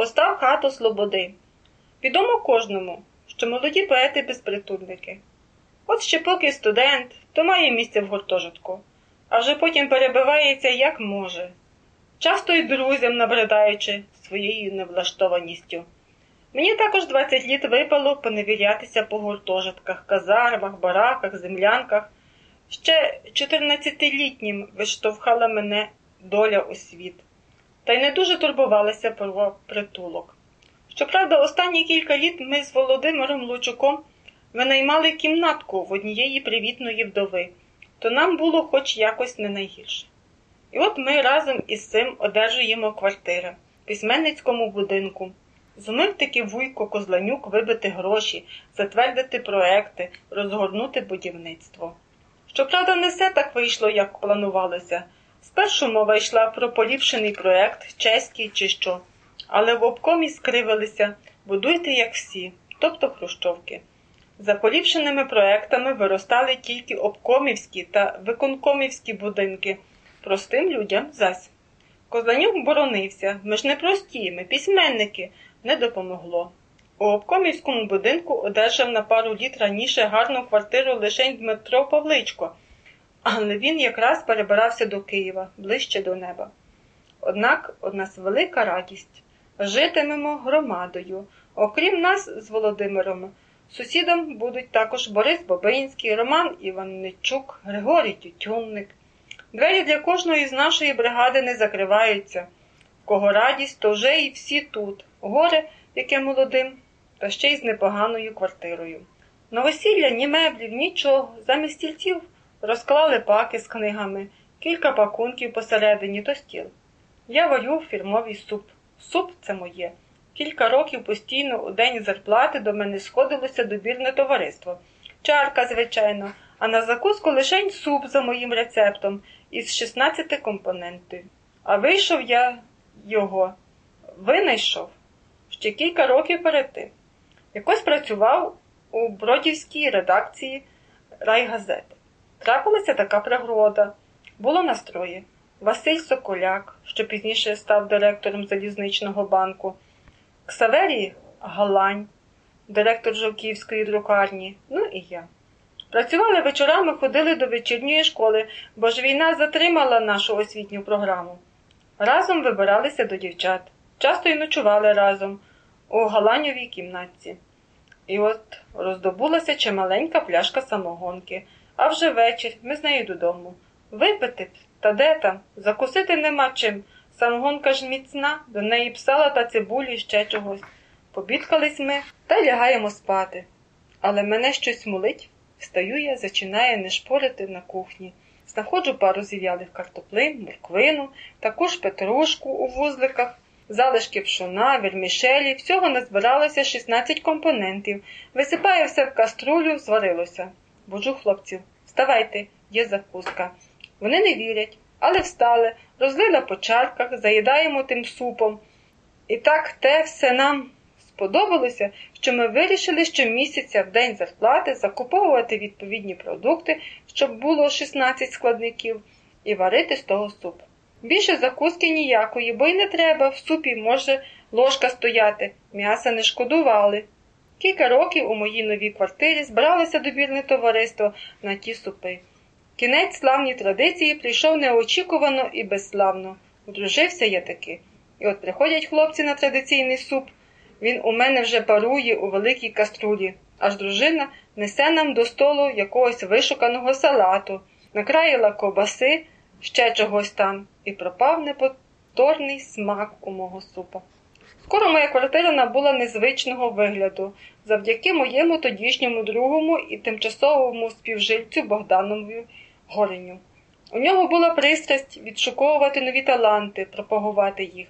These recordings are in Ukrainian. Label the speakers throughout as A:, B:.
A: постав хату Слободи. Відомо кожному, що молоді поети безпритульники. От ще поки студент, то має місце в гуртожитку, а вже потім перебивається як може, часто й друзям набридаючи своєю невлаштованістю. Мені також 20 літ випало поневірятися по гуртожитках, казармах, бараках, землянках. Ще 14-літнім виштовхала мене доля у світ, та й не дуже турбувалася про притулок. Щоправда, останні кілька літ ми з Володимиром Лучуком винаймали кімнатку в однієї привітної вдови, то нам було хоч якось не найгірше. І от ми разом із цим одержуємо квартири в письменницькому будинку. Зумив таки вуйко Козланюк вибити гроші, затвердити проекти, розгорнути будівництво. Щоправда, не все так вийшло, як планувалося. Спершу мова йшла про поліпшений проект, чеський чи що, але в обкомі скривилися будуйте як всі, тобто хрущовки. За поліпшеними проектами виростали тільки обкомівські та виконкомівські будинки, простим людям зась. Козланюк боронився, ми ж не прості, ми письменники, не допомогло. У обкомівському будинку одержав на пару літ раніше гарну квартиру лише Дмитро Павличко, але він якраз перебирався до Києва, ближче до неба. Однак од нас велика радість житимемо громадою. Окрім нас з Володимиром, сусідом будуть також Борис Бобинський, Роман Іванничук, Григорій Тютюнник. Двері для кожної з нашої бригади не закриваються. Кого радість, то вже і всі тут. Горе, яке молодим, та ще й з непоганою квартирою. На весілля ні меблів, нічого, замість стільців розклали паки з книгами, кілька пакунків посередині то стіл. Я варю фірмовий суп. Суп це моє. Кілька років постійно у день зарплати до мене сходилося добірне товариство. Чарка, звичайно, а на закуску лишень суп за моїм рецептом із 16 компонентів. А вийшов я його, винайшов ще кілька років перед тим. Якось працював у бродівській редакції райгазети. Трапилася така пригода. Було настрої. Василь Соколяк, що пізніше став директором залізничного банку, Ксаверій Галань, директор Жовківської друкарні, ну і я. Працювали вечорами, ходили до вечірньої школи, бо ж війна затримала нашу освітню програму. Разом вибиралися до дівчат, часто й ночували разом у Галаньовій кімнатці. І от роздобулася чималенька пляшка самогонки, а вже вечір ми з нею додому. Випити б, та де там? Закусити нема чим. Самогонка ж міцна, до неї псала та цибулі ще чогось. Побідкались ми та лягаємо спати. Але мене щось мулить. Встаю я, зачинає не шпорити на кухні. Знаходжу пару зів'ялих картоплин, морквину, таку ж петрушку у вузликах, залишки пшона, вермішелі, всього назбиралося 16 компонентів. Висипаю все в каструлю, зварилося. Буджу хлопців. Вставайте, є закуска. Вони не вірять, але встали, розлила по чарках, заїдаємо тим супом. І так те все нам сподобалося, що ми вирішили щомісяця в день зарплати закуповувати відповідні продукти, щоб було 16 складників, і варити з того суп. Більше закуски ніякої, бо й не треба, в супі може ложка стояти, м'яса не шкодували. Кілька років у моїй новій квартирі збиралося добірне товариство на ті супи. Кінець славній традиції прийшов неочікувано і безславно. Одружився я таки. І от приходять хлопці на традиційний суп. Він у мене вже парує у великій каструлі, аж дружина несе нам до столу якогось вишуканого салату, накраїла ковбаси, ще чогось там, і пропав неповторний смак у мого супа. Скоро моя квартира набула незвичного вигляду завдяки моєму тодішньому другому і тимчасовому співжильцю Богданові Гореню. У нього була пристрасть відшуковувати нові таланти, пропагувати їх.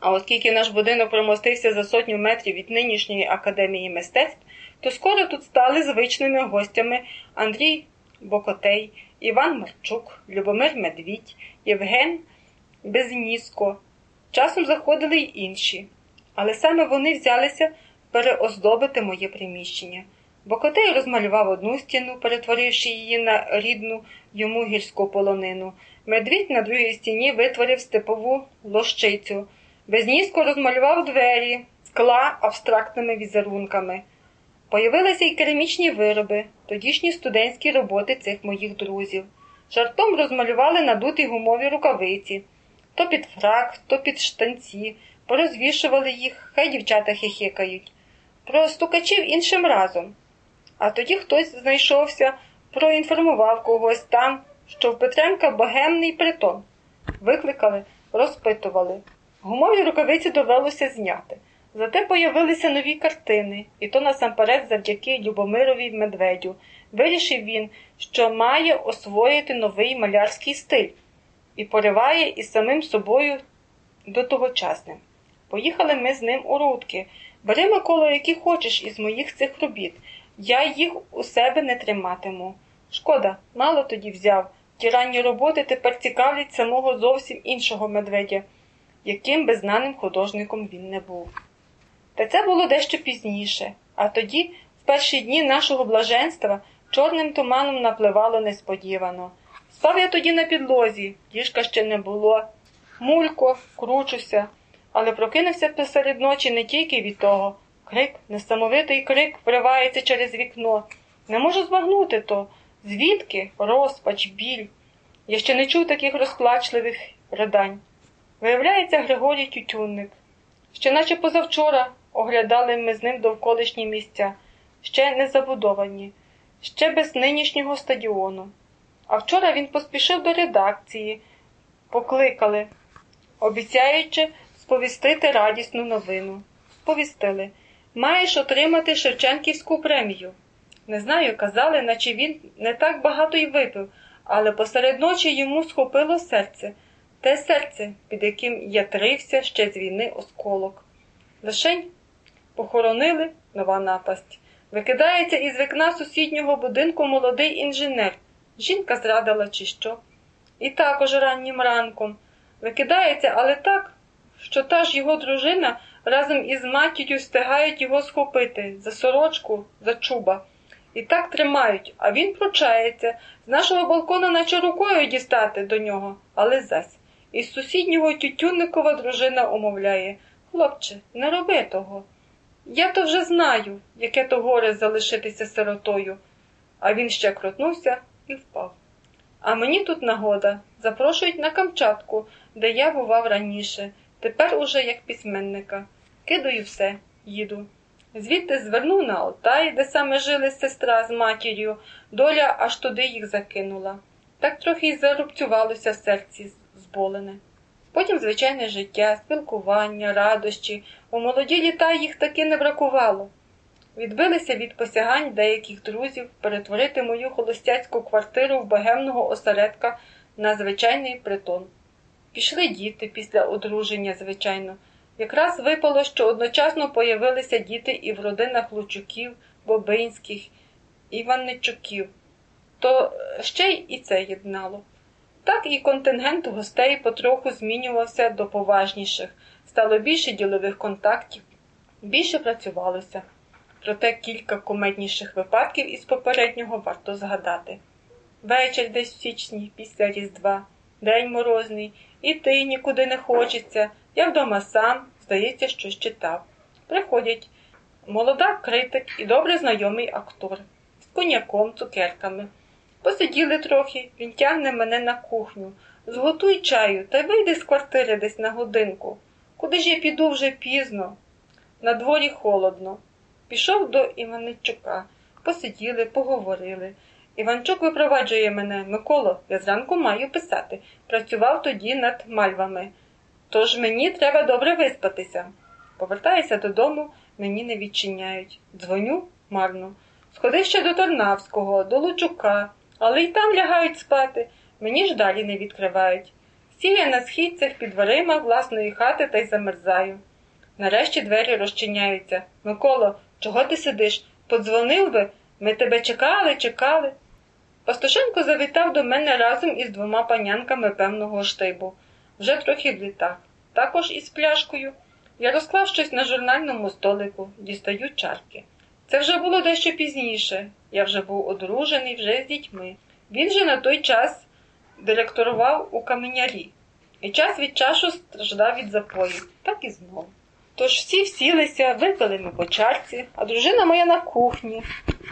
A: А оскільки наш будинок промостився за сотню метрів від нинішньої академії мистецтв, то скоро тут стали звичними гостями Андрій Бокотей, Іван Марчук, Любомир Медвідь, Євген Безніско. Часом заходили й інші, але саме вони взялися переоздобити моє приміщення. Бокотей розмалював одну стіну, перетворивши її на рідну йому гірську полонину. Медвідь на другій стіні витворив степову лощицю. Безнізко розмалював двері, скла абстрактними візерунками. Появилися й керамічні вироби, тодішні студентські роботи цих моїх друзів. Жартом розмалювали надуті гумові рукавиці, то під фрак, то під штанці, порозвішували їх, хай дівчата хихикають. Про стукачів іншим разом. А тоді хтось знайшовся, проінформував когось там, що в Петренка богемний притон. Викликали, розпитували. Гумові рукавиці довелося зняти. Зате появилися нові картини, і то насамперед завдяки Любомирові Медведю. Вирішив він, що має освоїти новий малярський стиль і пориває із самим собою до тогочасним. Поїхали ми з ним у рудки. Бери, Миколо, які хочеш із моїх цих робіт. Я їх у себе не триматиму. Шкода, мало тоді взяв. Ті ранні роботи тепер цікавлять самого зовсім іншого медведя, яким би знаним художником він не був. Та це було дещо пізніше, а тоді, в перші дні нашого блаженства, чорним туманом напливало несподівано. Спав я тоді на підлозі, ліжка ще не було. Мулько, кручуся, але прокинувся посеред ночі не тільки від того. Крик, несамовитий крик вривається через вікно. Не можу збагнути то. Звідки розпач, біль? Я ще не чув таких розплачливих ридань. Виявляється, Григорій Тютюнник. Ще наче позавчора оглядали ми з ним довколишні місця, ще не забудовані, ще без нинішнього стадіону. А вчора він поспішив до редакції, покликали, обіцяючи сповістити радісну новину. Сповістили маєш отримати Шевченківську премію. Не знаю, казали, наче він не так багато й випив, але посеред ночі йому схопило серце, те серце, під яким ятрився ще з війни осколок. Лишень похоронили нова напасть. Викидається із вікна сусіднього будинку молодий інженер. Жінка зрадила, чи що. І також раннім ранком. Викидається, але так, що та ж його дружина разом із матір'ю встигають його схопити за сорочку, за чуба. І так тримають, а він пручається, з нашого балкона наче рукою дістати до нього, але зась. Із сусіднього Тютюнникова дружина умовляє Хлопче, не роби того. Я то вже знаю, яке то горе залишитися сиротою. А він ще крутнувся і впав. А мені тут нагода запрошують на Камчатку, де я бував раніше, тепер уже як письменника. Кидаю все, їду. Звідти звернув на Алтай, де саме жили сестра з матір'ю, доля аж туди їх закинула. Так трохи й зарубцювалося в серці зболене. Потім звичайне життя, спілкування, радощі. У молоді літа їх таки не бракувало. Відбилися від посягань деяких друзів перетворити мою холостяцьку квартиру в богемного осередка на звичайний притон. Пішли діти після одруження, звичайно. Якраз випало, що одночасно появилися діти і в родинах Лучуків, Бобинських, Іванничуків, то ще й і це єднало. Так і контингент гостей потроху змінювався до поважніших, стало більше ділових контактів, більше працювалося. Проте кілька комедніших випадків із попереднього варто згадати. Вечір десь в січні, після Різдва, день морозний, іти нікуди не хочеться. Я вдома сам, здається, щось читав. Приходять молода критик і добре знайомий актор з коньяком, цукерками. Посиділи трохи, він тягне мене на кухню. Зготуй чаю та вийди з квартири десь на годинку. Куди ж я піду вже пізно? На дворі холодно. Пішов до Іваничука. Посиділи, поговорили. Іванчук випроваджує мене, Миколо, я зранку маю писати. Працював тоді над мальвами. Тож мені треба добре виспатися. Повертаюся додому, мені не відчиняють. Дзвоню марно. Сходив ще до Тарнавського, до Лучука, але й там лягають спати, мені ж далі не відкривають. Сів на східцях під дверима власної хати та й замерзаю. Нарешті двері розчиняються. Миколо, чого ти сидиш? Подзвонив би, ми тебе чекали, чекали. Пастушенко завітав до мене разом із двома панянками певного штибу, вже трохи в літах, також із пляшкою. Я розклав щось на журнальному столику, дістаю чарки. Це вже було дещо пізніше. Я вже був одружений вже з дітьми. Він же на той час директорував у каменярі. і час від часу страждав від запою, так і знову. Тож всі всілися, випили ми по чарці, а дружина моя на кухні.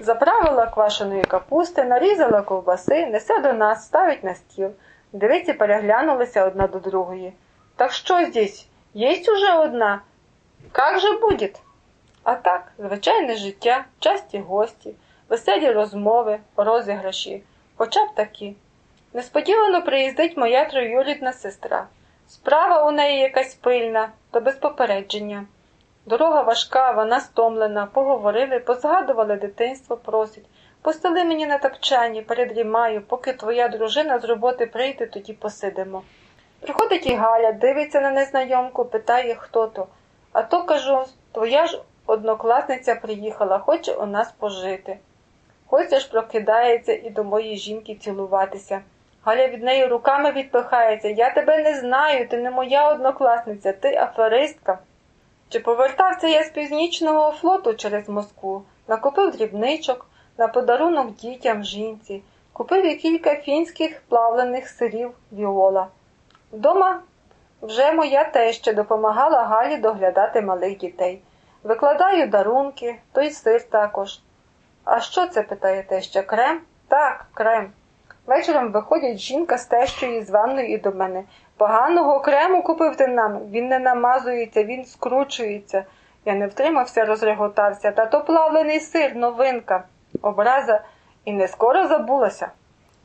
A: Заправила квашеної капусти, нарізала ковбаси, несе до нас, ставить на стіл. Дивиці переглянулися одна до другої. Так що здесь? Есть уже одна? Как же будет? А так, звичайне життя, часті гості, веселі розмови, розіграші, хоча б такі. Несподівано приїздить моя троюрідна сестра. Справа у неї якась пильна, то без попередження. Дорога важка, вона стомлена, поговорили, позгадували дитинство, просить. Постели мені на тапчані, передрімаю, поки твоя дружина з роботи прийде, тоді посидимо. Приходить і Галя, дивиться на незнайомку, питає, хто то. А то кажу, твоя ж однокласниця приїхала, хоче у нас пожити. Костя ж прокидається і до моєї жінки цілуватися. Галя від неї руками відпихається. Я тебе не знаю, ти не моя однокласниця, ти аферистка. Чи повертався я з північного флоту через Москву, накупив дрібничок на подарунок дітям жінці, купив і кілька фінських плавлених сирів віола. Вдома вже моя теща допомагала Галі доглядати малих дітей. Викладаю дарунки, той сир також. А що це? питає теща. Крем? Так, крем. Вечором виходять жінка з тещою з ванною і до мене. Поганого крему купив ти нам. Він не намазується, він скручується. Я не втримався, розреготався. Та то плавлений сир, новинка, образа, і не скоро забулася.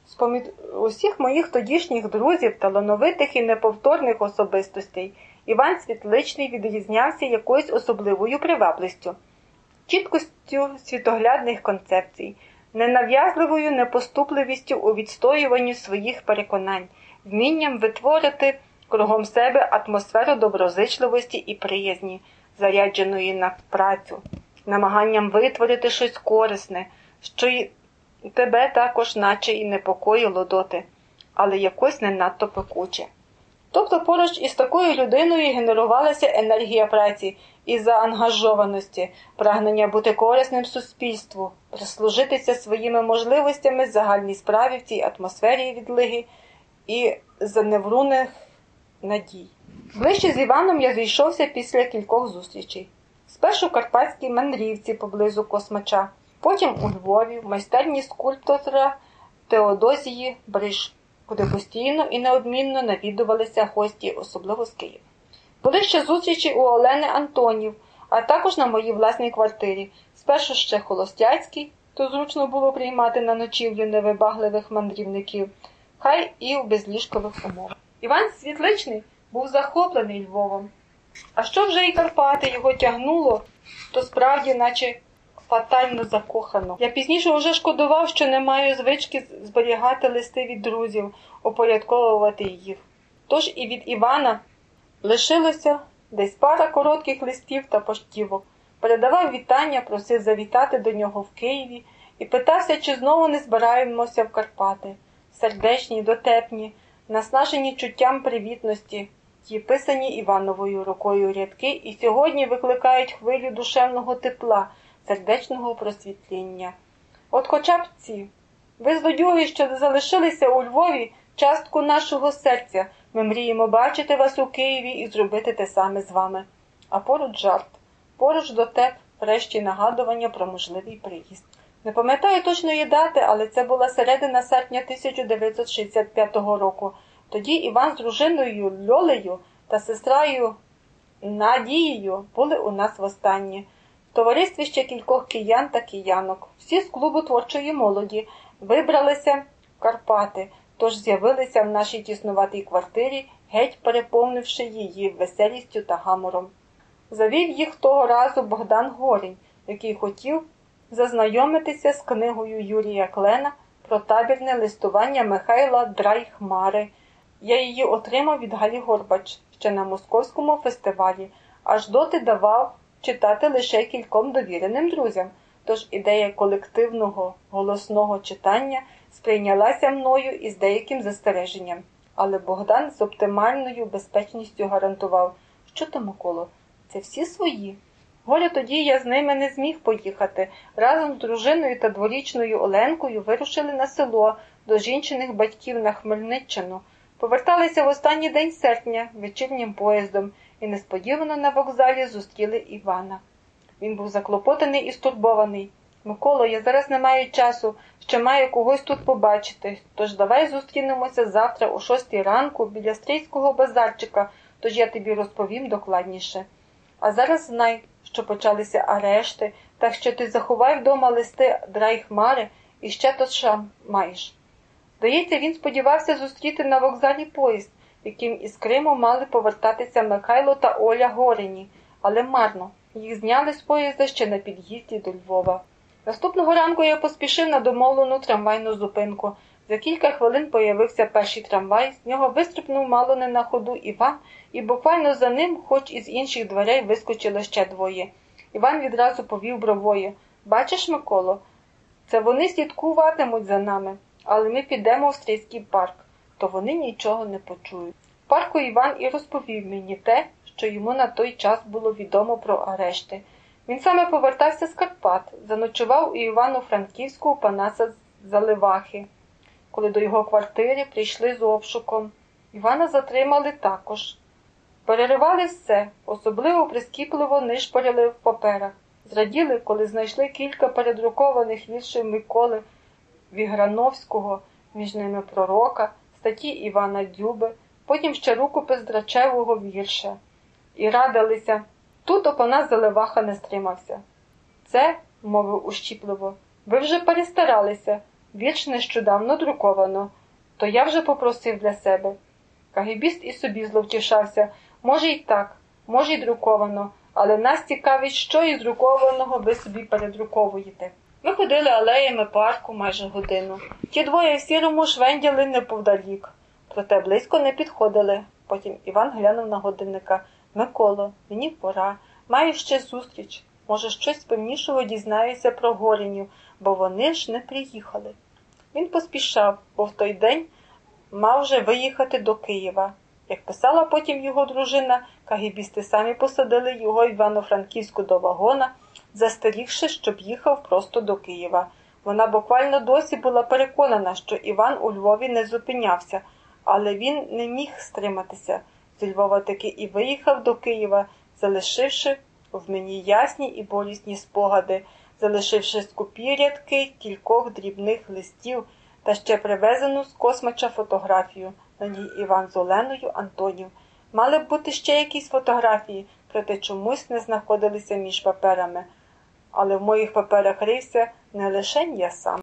A: З помід усіх моїх тодішніх друзів, талановитих і неповторних особистостей, Іван Світличний відрізнявся якоюсь особливою привабливістю, чіткостю світоглядних концепцій, ненав'язливою непоступливістю у відстоюванні своїх переконань, вмінням витворити кругом себе атмосферу доброзичливості і приязні, зарядженої на працю, намаганням витворити щось корисне, що й тебе також, наче і непокоїло доти, але якось не надто пекуче. Тобто поруч із такою людиною генерувалася енергія праці і заангажованості, прагнення бути корисним суспільству, прислужитися своїми можливостями загальній справі в цій атмосфері відлиги і заневруних надій. Ближче з Іваном я зійшовся після кількох зустрічей. Спершу в карпатській мандрівці поблизу Космача, потім у Львові, в майстерні скульптора Теодозії Бриш, куди постійно і неодмінно навідувалися гості, особливо з Києва. Були ще зустрічі у Олени Антонів, а також на моїй власній квартирі. Спершу ще холостяцький, то зручно було приймати на ночівлю невибагливих мандрівників, хай і в безліжкових умовах. Іван Світличний був захоплений Львовом. А що вже і Карпати його тягнуло, то справді, наче фатально закохано. Я пізніше вже шкодував, що не маю звички зберігати листи від друзів, упорядковувати їх. Тож і від Івана лишилося десь пара коротких листів та поштівок. Передавав вітання, просив завітати до нього в Києві і питався, чи знову не збираємося в Карпати. Сердечні, дотепні, наснажені чуттям привітності, ті писані Івановою рукою рядки, і сьогодні викликають хвилю душевного тепла, сердечного просвітління. От хоча б ці. Ви злодюги, що залишилися у Львові, частку нашого серця. Ми мріємо бачити вас у Києві і зробити те саме з вами. А поруч жарт, поруч дотеп, врешті нагадування про можливий приїзд. Не пам'ятаю точної дати, але це була середина серпня 1965 року. Тоді Іван з дружиною Льолею та сестрою Надією були у нас востаннє. Товаристві ще кількох киян та киянок. Всі з клубу творчої молоді вибралися в Карпати, тож з'явилися в нашій тіснуватій квартирі, геть переповнивши її веселістю та гамором. Завів їх того разу Богдан Горінь, який хотів зазнайомитися з книгою Юрія Клена про табірне листування Михайла Драйхмари. Я її отримав від Галі Горбач ще на московському фестивалі, аж доти давав читати лише кільком довіреним друзям. Тож ідея колективного голосного читання сприйнялася мною із деяким застереженням. Але Богдан з оптимальною безпечністю гарантував, що то Миколо, це всі свої. Голя тоді я з ними не зміг поїхати. Разом з дружиною та дворічною Оленкою вирушили на село до жінчиних батьків на Хмельниччину. Поверталися в останній день серпня вечірнім поїздом і несподівано на вокзалі зустріли Івана. Він був заклопотаний і стурбований. Миколо, я зараз не маю часу, ще маю когось тут побачити. Тож давай зустрінемося завтра о шостій ранку біля стрійського базарчика, тож я тобі розповім докладніше. А зараз знай, що почалися арешти, так що ти заховай вдома листи драйхмари і ще тоша маєш. Здається, він сподівався зустріти на вокзалі поїзд, яким із Криму мали повертатися Михайло та Оля Горені, але марно. Їх зняли з поїзда ще на під'їзді до Львова. Наступного ранку я поспішив на домовлену трамвайну зупинку. За кілька хвилин появився перший трамвай, з нього вистрибнув мало не на ходу Іван, і буквально за ним, хоч із інших дверей, вискочили ще двоє. Іван відразу повів бровою. Бачиш, Миколо, це вони слідкуватимуть за нами, але ми підемо в стрийський парк, то вони нічого не почують. В парку Іван і розповів мені те, що йому на той час було відомо про арешти. Він саме повертався з Карпат, заночував у Івано-Франківську у Панаса Заливахи. Коли до його квартири прийшли з обшуком. Івана затримали також. Переривали все, особливо прискіпливо нишпорили в паперах. Зраділи, коли знайшли кілька передрукованих віршів Миколи Віграновського, між ними пророка, статті Івана Дюби, потім ще рукопис драчевого вірша. І радилися. Тут опана Заливаха не стримався. Це, мовив ущіпливо, ви вже перестаралися. Вірш нещодавно друковано, то я вже попросив для себе. Кагібіст і собі зловтішався. Може, й так, може, й друковано, але нас цікавить, що із друкованого ви собі передруковуєте. Ми ходили алеями парку майже годину. Ті двоє в сірому швенділи неподалік, проте близько не підходили. Потім Іван глянув на годинника. Миколо, мені пора, маю ще зустріч. Може, щось певнішого дізнаюся про горінів, бо вони ж не приїхали. Він поспішав, бо в той день мав вже виїхати до Києва. Як писала потім його дружина, кагібісти самі посадили його Івано-Франківську до вагона, застерігши, щоб їхав просто до Києва. Вона буквально досі була переконана, що Іван у Львові не зупинявся, але він не міг стриматися. Зі Львова таки і виїхав до Києва, залишивши в мені ясні і болісні спогади, залишивши скупі рядки кількох дрібних листів та ще привезену з космача фотографію. На ній Іван з Оленою Антонів. Мали б бути ще якісь фотографії, проте чомусь не знаходилися між паперами. Але в моїх паперах рівся не лише я сам.